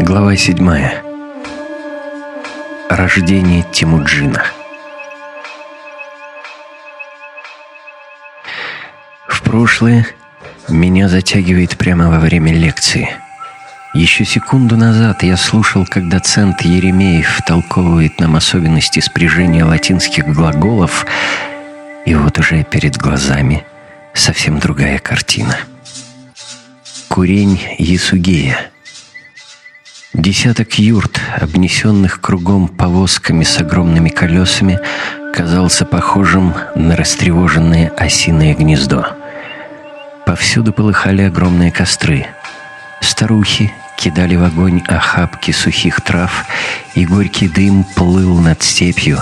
Глава седьмая. Рождение Тимуджина. В прошлое меня затягивает прямо во время лекции. Еще секунду назад я слушал, как доцент Еремеев втолковывает нам особенности спряжения латинских глаголов, и вот уже перед глазами совсем другая картина. Курень Ясугея — Десяток юрт, обнесенных кругом повозками с огромными колесами, казался похожим на растревоженное осиное гнездо. Повсюду полыхали огромные костры. Старухи кидали в огонь охапки сухих трав, и горький дым плыл над степью,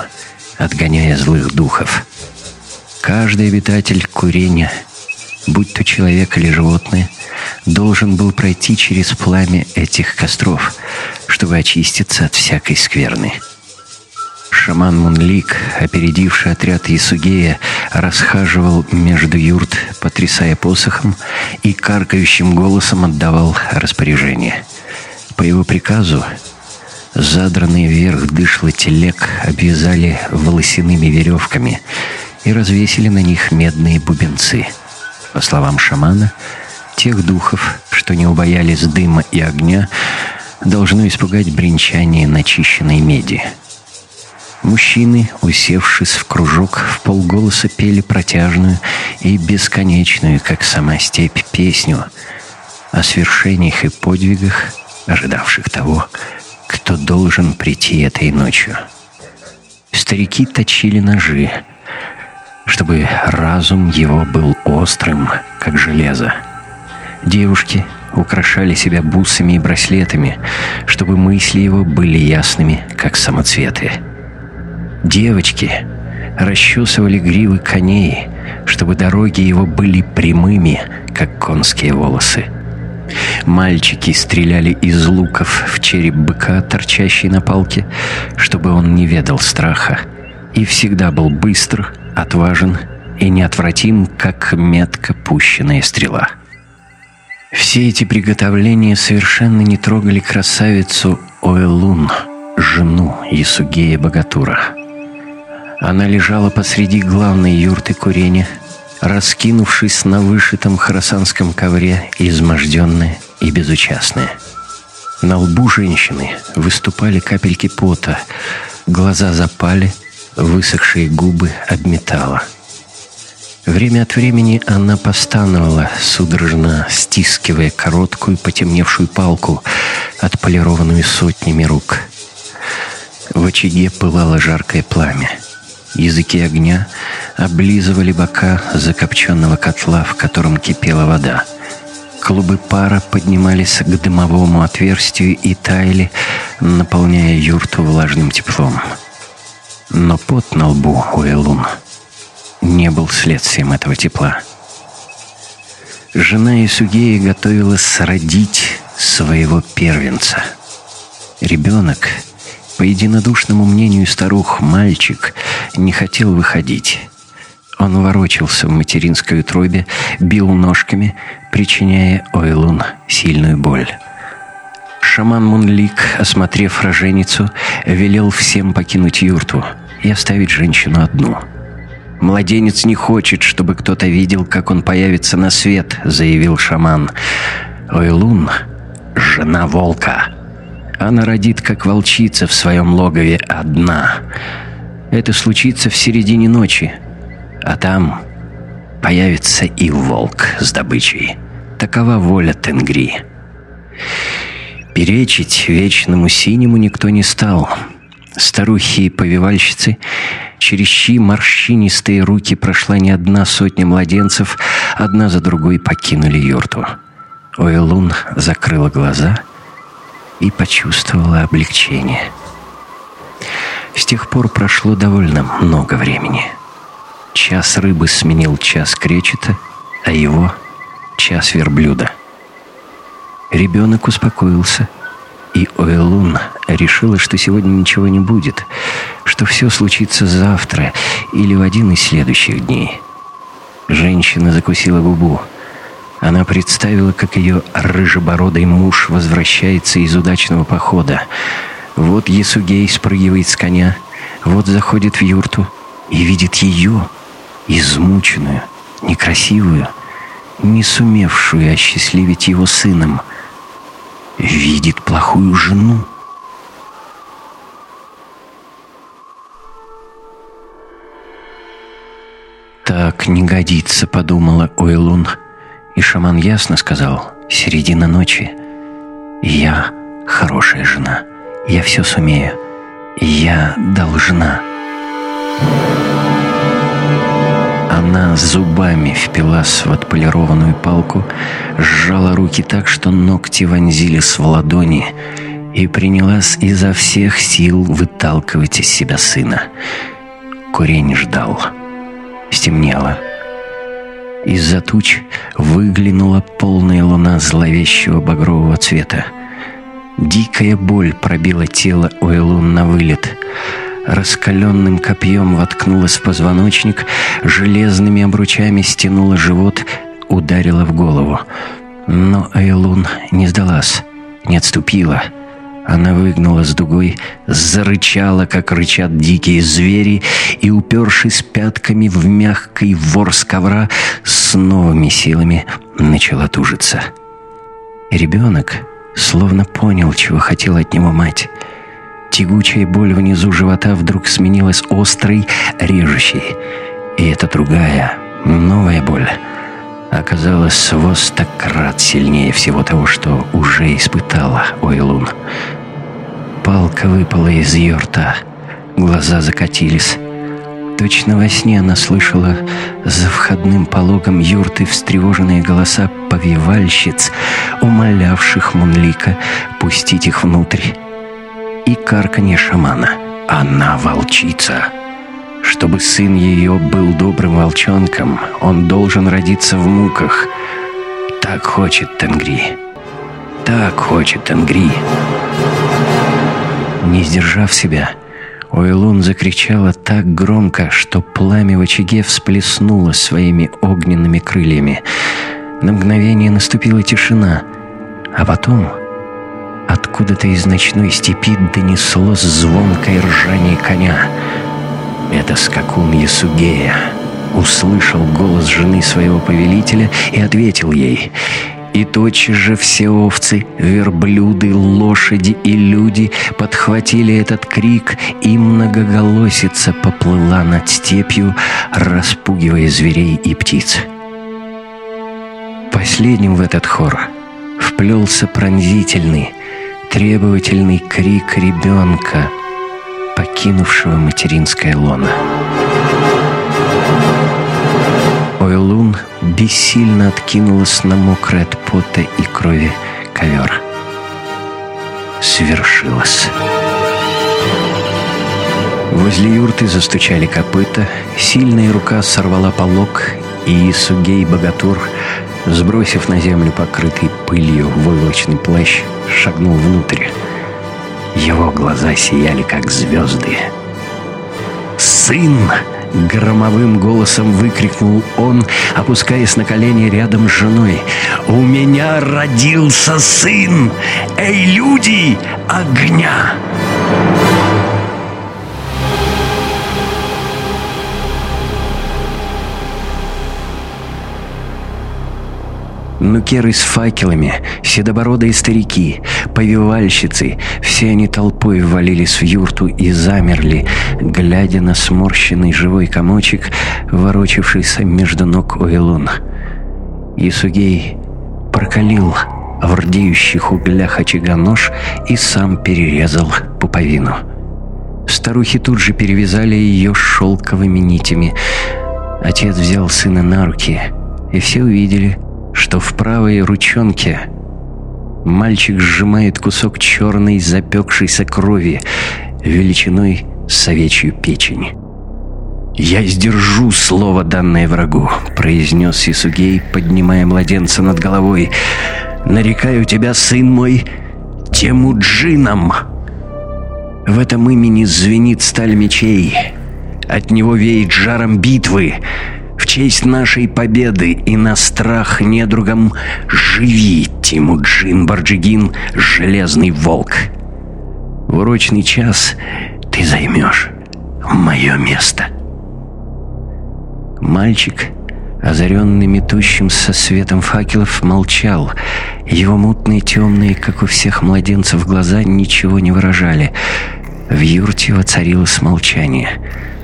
отгоняя злых духов. Каждый обитатель курения, будь то человек или животное, должен был пройти через пламя этих костров, чтобы очиститься от всякой скверны. Шаман Мунлик, опередивший отряд Ясугея, расхаживал между юрт, потрясая посохом, и каркающим голосом отдавал распоряжение. По его приказу задранный вверх дышло телег обвязали волосяными веревками и развесили на них медные бубенцы. По словам шамана, тех духов, что не убоялись дыма и огня, должно испугать бренчание начищенной меди. Мужчины, усевшись в кружок, в полголоса пели протяжную и бесконечную, как сама степь, песню о свершениях и подвигах, ожидавших того, кто должен прийти этой ночью. Старики точили ножи, чтобы разум его был острым, как железо. Девушки украшали себя бусами и браслетами, чтобы мысли его были ясными, как самоцветы. Девочки расчесывали гривы коней, чтобы дороги его были прямыми, как конские волосы. Мальчики стреляли из луков в череп быка, торчащий на палке, чтобы он не ведал страха, и всегда был быстр, отважен и неотвратим, как метко пущенная стрела. Все эти приготовления совершенно не трогали красавицу Оэлун, жену Ясугея Богатура. Она лежала посреди главной юрты курения, раскинувшись на вышитом хоросанском ковре, изможденная и безучастная. На лбу женщины выступали капельки пота, глаза запали, высохшие губы обметала. Время от времени она постановала, судорожно стискивая короткую потемневшую палку, отполированную сотнями рук. В очаге пылало жаркое пламя. Языки огня облизывали бока закопченного котла, в котором кипела вода. Клубы пара поднимались к дымовому отверстию и таяли, наполняя юрту влажным теплом. Но пот на лбу у не был следствием этого тепла. Жена Исугея готовилась родить своего первенца. Ребенок, по единодушному мнению старух, мальчик, не хотел выходить. Он ворочался в материнской утробе, бил ножками, причиняя Ойлун сильную боль. Шаман Мунлик, осмотрев роженицу, велел всем покинуть юрту и оставить женщину одну — «Младенец не хочет, чтобы кто-то видел, как он появится на свет», — заявил шаман. «Ойлун — жена волка. Она родит, как волчица в своем логове, одна. Это случится в середине ночи, а там появится и волк с добычей. Такова воля Тенгри». Перечить вечному синему никто не стал. Старухи и повивальщицы Через чьи морщинистые руки прошла не одна сотня младенцев, одна за другой покинули юрту. Ойлун закрыла глаза и почувствовала облегчение. С тех пор прошло довольно много времени. Час рыбы сменил час кречета, а его — час верблюда. Ребенок успокоился — и Оэлун решила, что сегодня ничего не будет, что все случится завтра или в один из следующих дней. Женщина закусила губу. Она представила, как ее рыжебородый муж возвращается из удачного похода. Вот Есугей спрыгивает с коня, вот заходит в юрту и видит ее, измученную, некрасивую, не сумевшую осчастливить его сыном. Видит плохую жену. «Так не годится», — подумала Ойлун. И шаман ясно сказал, «Середина ночи. Я хорошая жена. Я все сумею. Я должна». Она зубами впилась в отполированную палку, сжала руки так, что ногти вонзились в ладони и принялась изо всех сил выталкивать из себя сына. Курень ждал. Стемнело. Из-за туч выглянула полная луна зловещего багрового цвета. Дикая боль пробила тело Ойлун на вылет. Раскаленным копьем воткнулась в позвоночник, железными обручами стянула живот, ударила в голову. Но Эйлун не сдалась, не отступила — она выгнула с дугой, зарычала, как рычат дикие звери, и, упершись пятками в мягкий ворс ковра, с новыми силами начала тужиться. ребенок словно понял, чего хотела от него мать. Тягучая боль внизу живота вдруг сменилась острой, режущей. И эта другая, новая боль оказалась во стократ сильнее всего того, что уже испытала Ойлун. Палка выпала из ее рта, глаза закатились. Точно во сне она слышала за входным пологом юрты встревоженные голоса повивальщиц, умолявших Мунлика пустить их внутрь. И карканье шамана. Она волчица. Чтобы сын ее был добрым волчонком, он должен родиться в муках. Так хочет Тенгри. Так хочет Тенгри. Не сдержав себя, Ойлун закричала так громко, что пламя в очаге всплеснуло своими огненными крыльями. На мгновение наступила тишина, а потом откуда-то из ночной степи донеслось звонкое ржание коня — это скакун Ясугея. Услышал голос жены своего повелителя и ответил ей. И тотчас же все овцы, верблюды, лошади и люди подхватили этот крик, и многоголосица поплыла над степью, распугивая зверей и птиц. Последним в этот хор вплелся пронзительный, требовательный крик ребенка — покинувшего материнское лоно. Ойлун бессильно откинулась на мокрый от пота и крови ковер. Свершилось. Возле юрты застучали копыта, сильная рука сорвала полог, и Сугей Богатур, сбросив на землю покрытый пылью войлочный плащ, шагнул внутрь. Его глаза сияли, как звезды. «Сын!» — громовым голосом выкрикнул он, опускаясь на колени рядом с женой. «У меня родился сын! Эй, люди! Огня!» Нукеры с факелами, седобородые старики, повивальщицы, все они толпой ввалились в юрту и замерли, глядя на сморщенный живой комочек, ворочавшийся между ног Уэлун. Исугей прокалил в рдеющих углях очага нож и сам перерезал пуповину. Старухи тут же перевязали ее шелковыми нитями. Отец взял сына на руки, и все увидели — что в правой ручонке мальчик сжимает кусок черной запекшейся крови величиной с овечью печень. «Я сдержу слово, данное врагу», — произнес Исугей, поднимая младенца над головой. «Нарекаю тебя, сын мой, Темуджином». В этом имени звенит сталь мечей. От него веет жаром битвы. Честь нашей победы и на страх недругам живи, Тимуджин Барджигин, железный волк. В урочный час ты займешь мое место. Мальчик, озаренный метущимся светом факелов, молчал. Его мутные, темные, как у всех младенцев, глаза ничего не выражали. В юрте воцарилось молчание —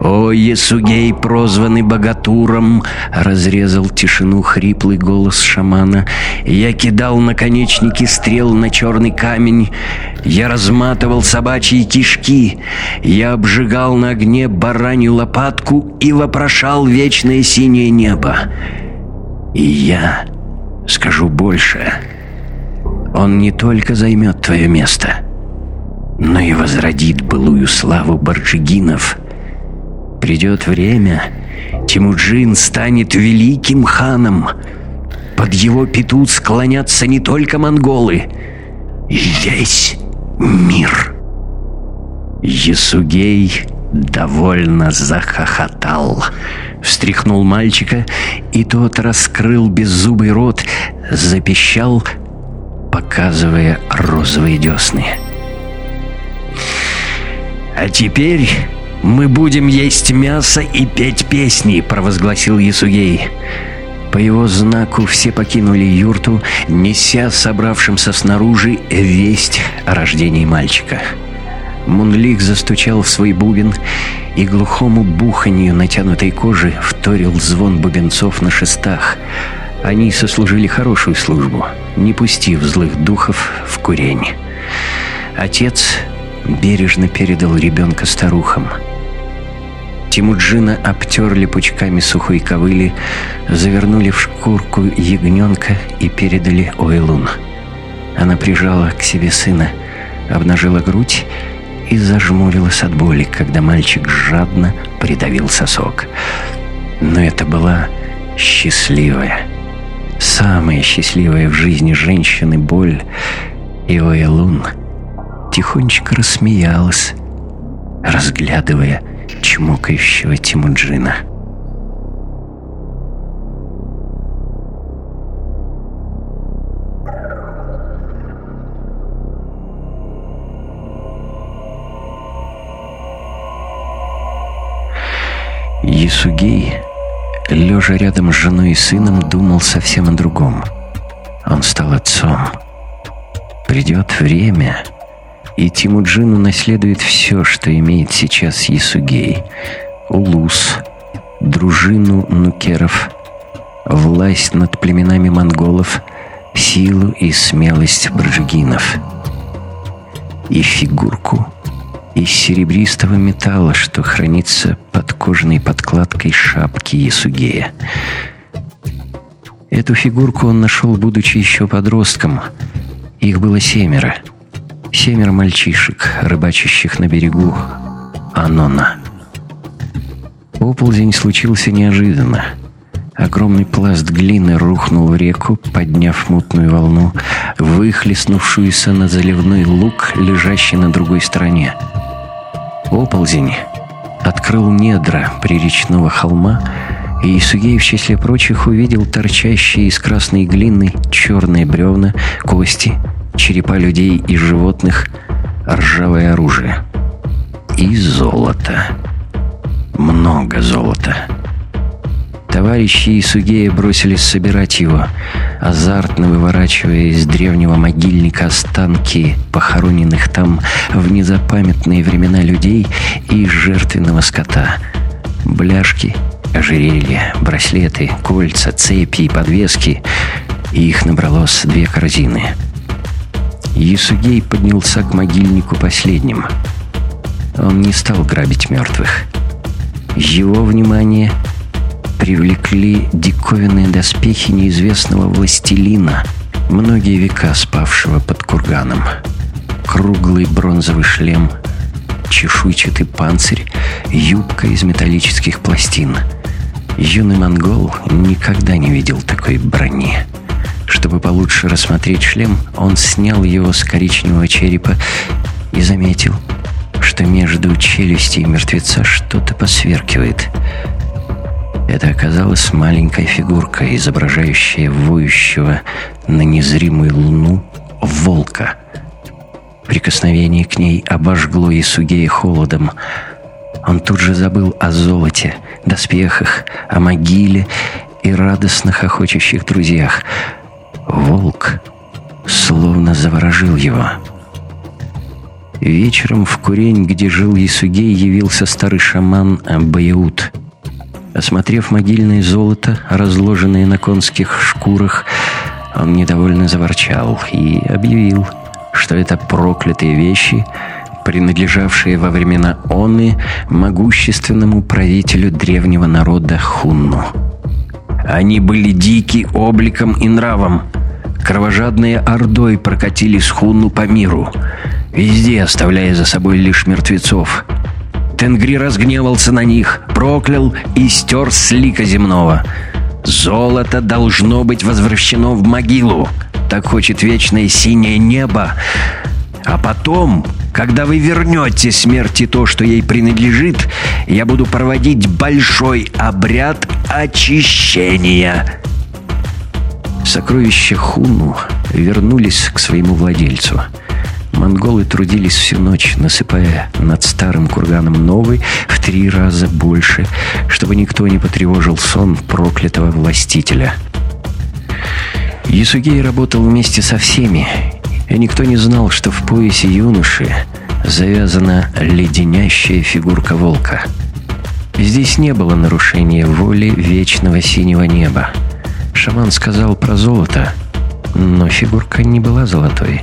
«О, Есугей, прозванный богатуром!» — разрезал тишину хриплый голос шамана. «Я кидал наконечники стрел на черный камень. Я разматывал собачьи кишки. Я обжигал на огне баранью лопатку и вопрошал вечное синее небо. И я скажу больше. Он не только займет твое место, но и возродит былую славу Барджигинов — Придет время, Тимуджин станет великим ханом. Под его петут склонятся не только монголы, весь мир. Есугей довольно захохотал. Встряхнул мальчика, и тот раскрыл беззубый рот, запищал, показывая розовые десны. «А теперь «Мы будем есть мясо и петь песни», — провозгласил Ясугей. По его знаку все покинули юрту, неся собравшимся снаружи весть о рождении мальчика. Мунлик застучал в свой бубен, и глухому буханью натянутой кожи вторил звон бубенцов на шестах. Они сослужили хорошую службу, не пустив злых духов в курень. Отец бережно передал ребенка старухам — Тимуджина обтерли пучками сухой ковыли, завернули в шкурку ягненка и передали Ойлун. Она прижала к себе сына, обнажила грудь и зажмурилась от боли, когда мальчик жадно придавил сосок. Но это была счастливая, самая счастливая в жизни женщины боль, и Ойлун тихонечко рассмеялась, разглядывая чмокающего Тимуджина. Ясугей, лежа рядом с женой и сыном, думал совсем о другом. Он стал отцом. Придет время, и Тимуджину наследует все, что имеет сейчас Ясугей. Улус, дружину нукеров, власть над племенами монголов, силу и смелость браджигинов. И фигурку из серебристого металла, что хранится под кожаной подкладкой шапки Ясугея. Эту фигурку он нашел, будучи еще подростком. Их было семеро — Семеро мальчишек, рыбачащих на берегу Анона. Оползень случился неожиданно. Огромный пласт глины рухнул в реку, подняв мутную волну, выхлестнувшуюся на заливной луг, лежащий на другой стороне. Оползень открыл недра приречного холма, и Исугей в числе прочих увидел торчащие из красной глины черные бревна, кости черепа людей и животных, ржавое оружие. И золото. Много золота. Товарищи Исугея бросились собирать его, азартно выворачивая из древнего могильника останки похороненных там в незапамятные времена людей и жертвенного скота. Бляшки, ожерелья, браслеты, кольца, цепи и подвески. И их набралось две корзины — Ясугей поднялся к могильнику последним. Он не стал грабить мертвых. Его внимание привлекли диковинные доспехи неизвестного властелина, многие века спавшего под курганом. Круглый бронзовый шлем, чешуйчатый панцирь, юбка из металлических пластин. Юный монгол никогда не видел такой брони. Чтобы получше рассмотреть шлем, он снял его с коричневого черепа и заметил, что между челюстей мертвеца что-то посверкивает. Это оказалась маленькая фигурка, изображающая воющего на незримую луну волка. Прикосновение к ней обожгло Исугея холодом. Он тут же забыл о золоте, доспехах, о могиле и радостных охочущих друзьях. Волк словно заворожил его. Вечером в Курень, где жил Ясугей, явился старый шаман Баеут. Осмотрев могильное золото, разложенное на конских шкурах, он недовольно заворчал и объявил, что это проклятые вещи, принадлежавшие во времена Оны могущественному правителю древнего народа Хунну. Они были дики обликом и нравом, кровожадные ордой прокатились Хунну по миру, везде оставляя за собой лишь мертвецов. Тенгри разгневался на них, проклял и стер с лика земного. Золото должно быть возвращено в могилу. Так хочет вечное синее небо. А потом, когда вы вернете смерти то, что ей принадлежит, я буду проводить большой обряд очищения. Сокровища Хуну вернулись к своему владельцу. Монголы трудились всю ночь, насыпая над старым курганом новый в три раза больше, чтобы никто не потревожил сон проклятого властителя. Ясугей работал вместе со всеми, и никто не знал, что в поясе юноши завязана леденящая фигурка волка. Здесь не было нарушения воли вечного синего неба. Шаман сказал про золото, но фигурка не была золотой,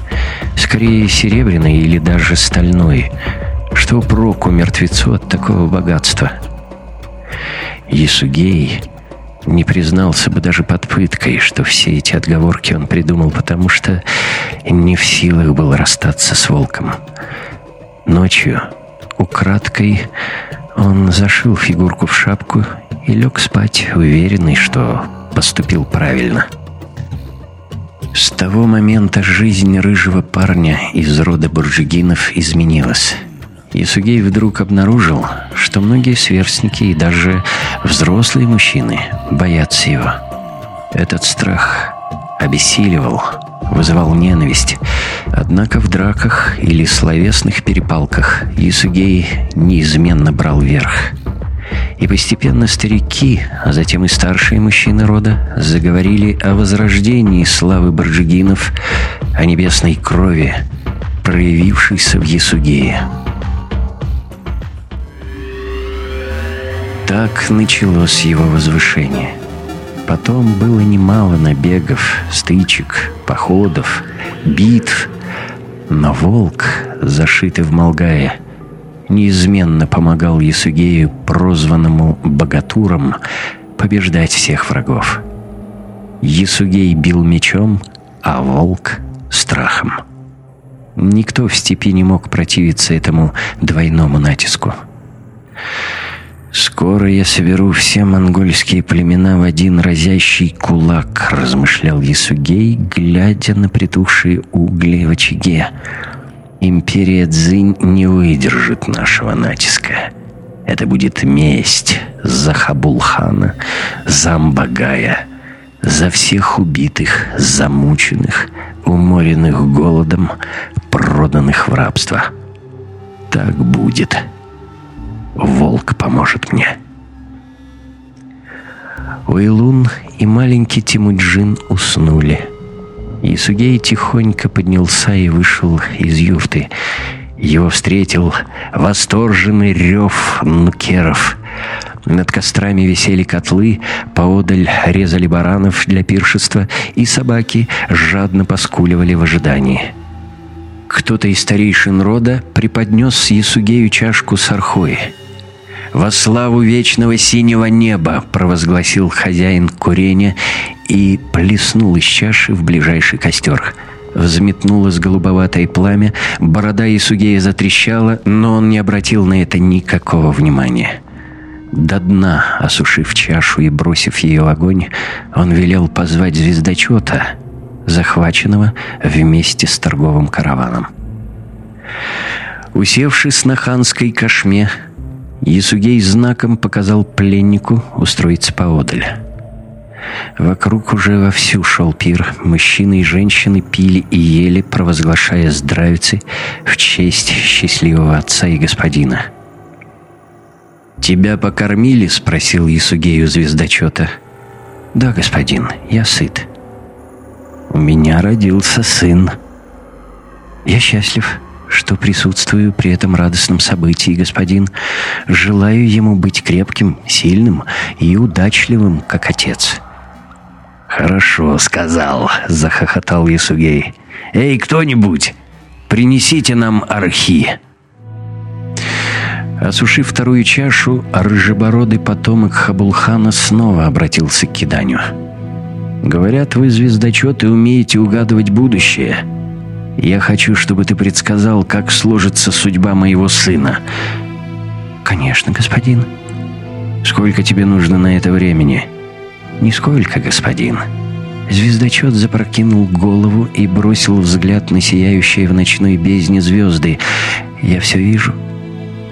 скорее серебряной или даже стальной. Что проку мертвецу от такого богатства? Ясугей не признался бы даже под пыткой, что все эти отговорки он придумал, потому что не в силах был расстаться с волком. Ночью, украдкой, он зашил фигурку в шапку и лег спать, уверенный, что поступил правильно. С того момента жизнь рыжего парня из рода Бурджигинов изменилась. Ясугей вдруг обнаружил, что многие сверстники и даже взрослые мужчины боятся его. Этот страх обессиливал, вызывал ненависть. Однако в драках или словесных перепалках Ясугей неизменно брал верх – и постепенно старики, а затем и старшие мужчины рода заговорили о возрождении славы барджигинов, о небесной крови, проявившейся в Ясугее. Так началось его возвышение. Потом было немало набегов, стычек, походов, битв, но волк, зашитый в Молгае, неизменно помогал Ясугею, прозванному Богатуром, побеждать всех врагов. Ясугей бил мечом, а волк — страхом. Никто в степи не мог противиться этому двойному натиску. «Скоро я соберу все монгольские племена в один разящий кулак», — размышлял Ясугей, глядя на притухшие угли в очаге. Империя Цзинь не выдержит нашего натиска. Это будет месть за Хабулхана, за Амбагая, за всех убитых, замученных, уморенных голодом, проданных в рабство. Так будет. Волк поможет мне. Уилун и маленький Тимуджин уснули. Исугей тихонько поднялся и вышел из юрты. Его встретил восторженный рев нукеров. Над кострами висели котлы, поодаль резали баранов для пиршества, и собаки жадно поскуливали в ожидании. Кто-то из старейшин рода преподнес Ясугею чашку с архой. «Во славу вечного синего неба!» — провозгласил хозяин курения и плеснул из чаши в ближайший костер. Взметнулось голубоватое пламя, борода Исугея затрещала, но он не обратил на это никакого внимания. До дна, осушив чашу и бросив ее в огонь, он велел позвать звездочета, захваченного вместе с торговым караваном. Усевшись на ханской кошме, Ясугей знаком показал пленнику устроиться поодаль. Вокруг уже вовсю шел пир. Мужчины и женщины пили и ели, провозглашая здравицы в честь счастливого отца и господина. «Тебя покормили?» — спросил Ясугею звездочета. «Да, господин, я сыт». «У меня родился сын». «Я счастлив, что присутствую при этом радостном событии, господин. Желаю ему быть крепким, сильным и удачливым, как отец». «Хорошо, сказал», — захохотал Ясугей. «Эй, кто-нибудь, принесите нам архи». Осушив вторую чашу, рыжебородый потомок Хабулхана снова обратился к киданию. «Говорят, вы, звездочеты, умеете угадывать будущее. Я хочу, чтобы ты предсказал, как сложится судьба моего сына». «Конечно, господин». «Сколько тебе нужно на это времени?» «Нисколько, господин». Звездочет запрокинул голову и бросил взгляд на сияющие в ночной бездне звезды. «Я все вижу.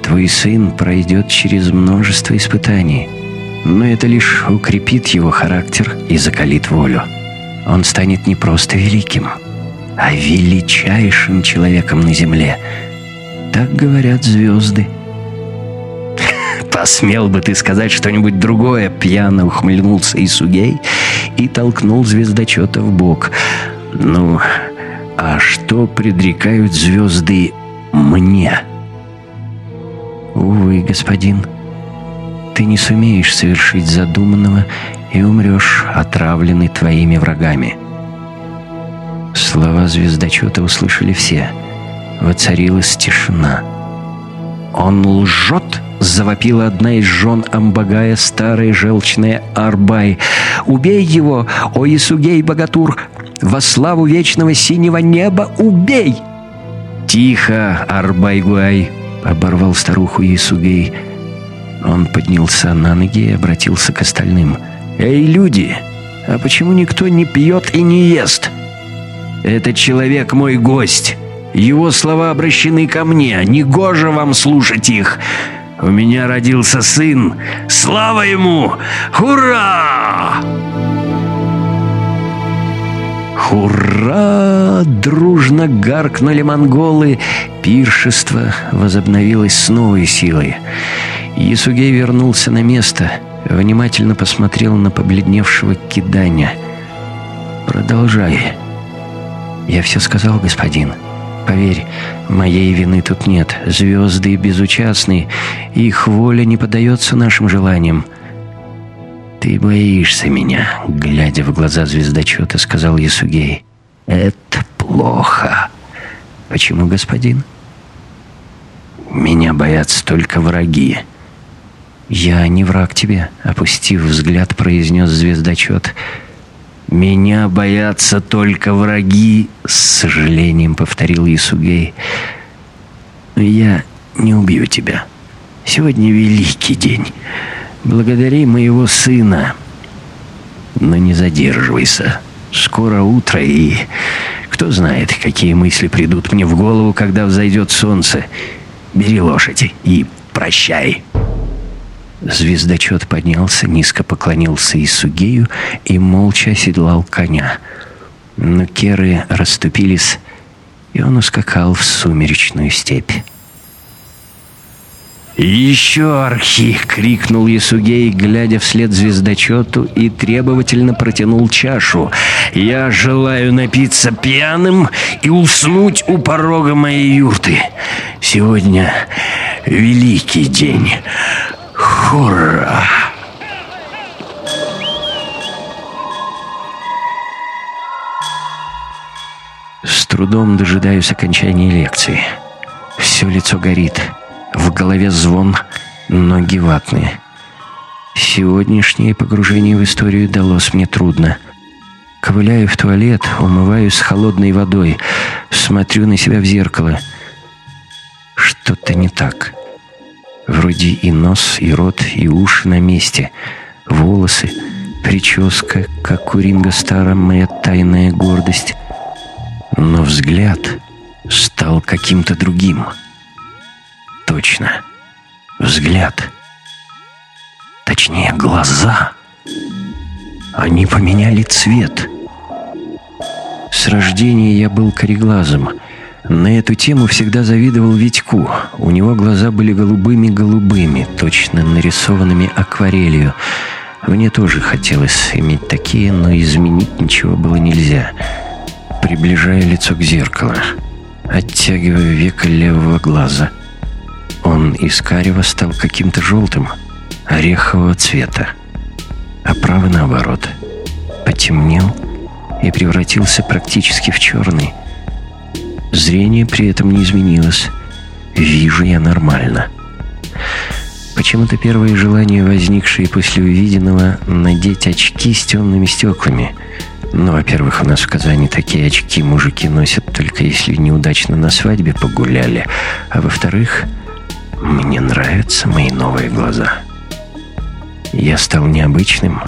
Твой сын пройдет через множество испытаний, но это лишь укрепит его характер и закалит волю. Он станет не просто великим, а величайшим человеком на земле. Так говорят звезды. «Посмел бы ты сказать что-нибудь другое!» Пьяно ухмыльнулся Исугей и толкнул звездочета в бок. «Ну, а что предрекают звезды мне?» «Увы, господин, ты не сумеешь совершить задуманного и умрешь, отравленный твоими врагами». Слова звездочета услышали все. Воцарилась тишина. «Он лжет!» — завопила одна из жен Амбагая, старая желчная Арбай. «Убей его, о Исугей Богатур! Во славу вечного синего неба убей!» «Тихо, Арбайгуай!» — оборвал старуху Исугей. Он поднялся на ноги и обратился к остальным. «Эй, люди, а почему никто не пьет и не ест? Этот человек мой гость. Его слова обращены ко мне. Негоже вам слушать их. У меня родился сын. Слава ему! Ура!» «Ура!» — дружно гаркнули монголы. Пиршество возобновилось с новой силой. Ясугей вернулся на место, внимательно посмотрел на побледневшего киданя. «Продолжай». «Я все сказал, господин. Поверь, моей вины тут нет. Звезды безучастны, их воля не поддается нашим желаниям. «Ты боишься меня», — глядя в глаза звездочета, сказал Ясугей. «Это плохо». «Почему, господин?» «Меня боятся только враги». «Я не враг тебе», — опустив взгляд, произнес звездочет. «Меня боятся только враги», — с сожалением повторил Ясугей. «Я не убью тебя. Сегодня великий день». Благодари моего сына. Но не задерживайся. Скоро утро, и кто знает, какие мысли придут мне в голову, когда взойдет солнце. Бери лошади и прощай». Звездочет поднялся, низко поклонился Исугею и молча оседлал коня. Но керы расступились, и он ускакал в сумеречную степь. «Еще архи!» — крикнул Ясугей, глядя вслед звездочету, и требовательно протянул чашу. «Я желаю напиться пьяным и уснуть у порога моей юрты. Сегодня великий день. Хура!» С трудом дожидаюсь окончания лекции. Все лицо горит. В голове звон, ноги ватные. Сегодняшнее погружение в историю далось мне трудно. Ковыляю в туалет, умываюсь холодной водой, смотрю на себя в зеркало. Что-то не так. Вроде и нос, и рот, и уши на месте. Волосы, прическа, как у Ринга Стара, моя тайная гордость. Но взгляд стал каким-то другим. — точно. взгляд. Точнее, глаза. Они поменяли цвет. С рождения я был кореглазым. На эту тему всегда завидовал Витьку. У него глаза были голубыми-голубыми, точно нарисованными акварелью. Мне тоже хотелось иметь такие, но изменить ничего было нельзя. Приближая лицо к зеркалу, оттягивая веко левого глаза. Он из карего стал каким-то желтым, орехового цвета, а правый наоборот. Потемнел и превратился практически в черный. Зрение при этом не изменилось. Вижу я нормально. Почему-то первое желание, возникшее после увиденного, надеть очки с темными стеклами. Ну, во-первых, у нас в Казани такие очки мужики носят только если неудачно на свадьбе погуляли. А во-вторых, мне нравятся мои новые глаза. Я стал необычным,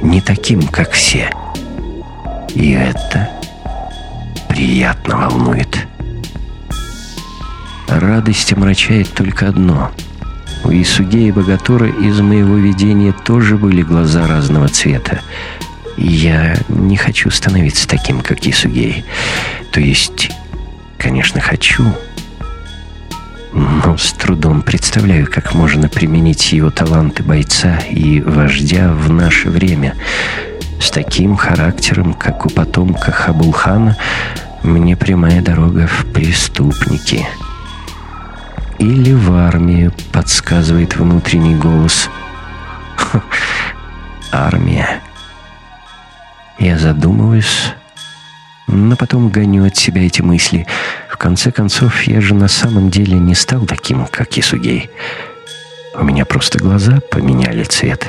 не таким, как все. И это приятно волнует. Радость омрачает только одно — у Исугея Богатура из моего видения тоже были глаза разного цвета. Я не хочу становиться таким, как Исугей. То есть, конечно, хочу, но с трудом представляю, как можно применить его таланты бойца и вождя в наше время. С таким характером, как у потомка Хабулхана, мне прямая дорога в преступники». Или в армию, подсказывает внутренний голос. Армия. Я задумываюсь, но потом гоню от себя эти мысли. В конце концов, я же на самом деле не стал таким, как Исугей. У меня просто глаза поменяли цвет.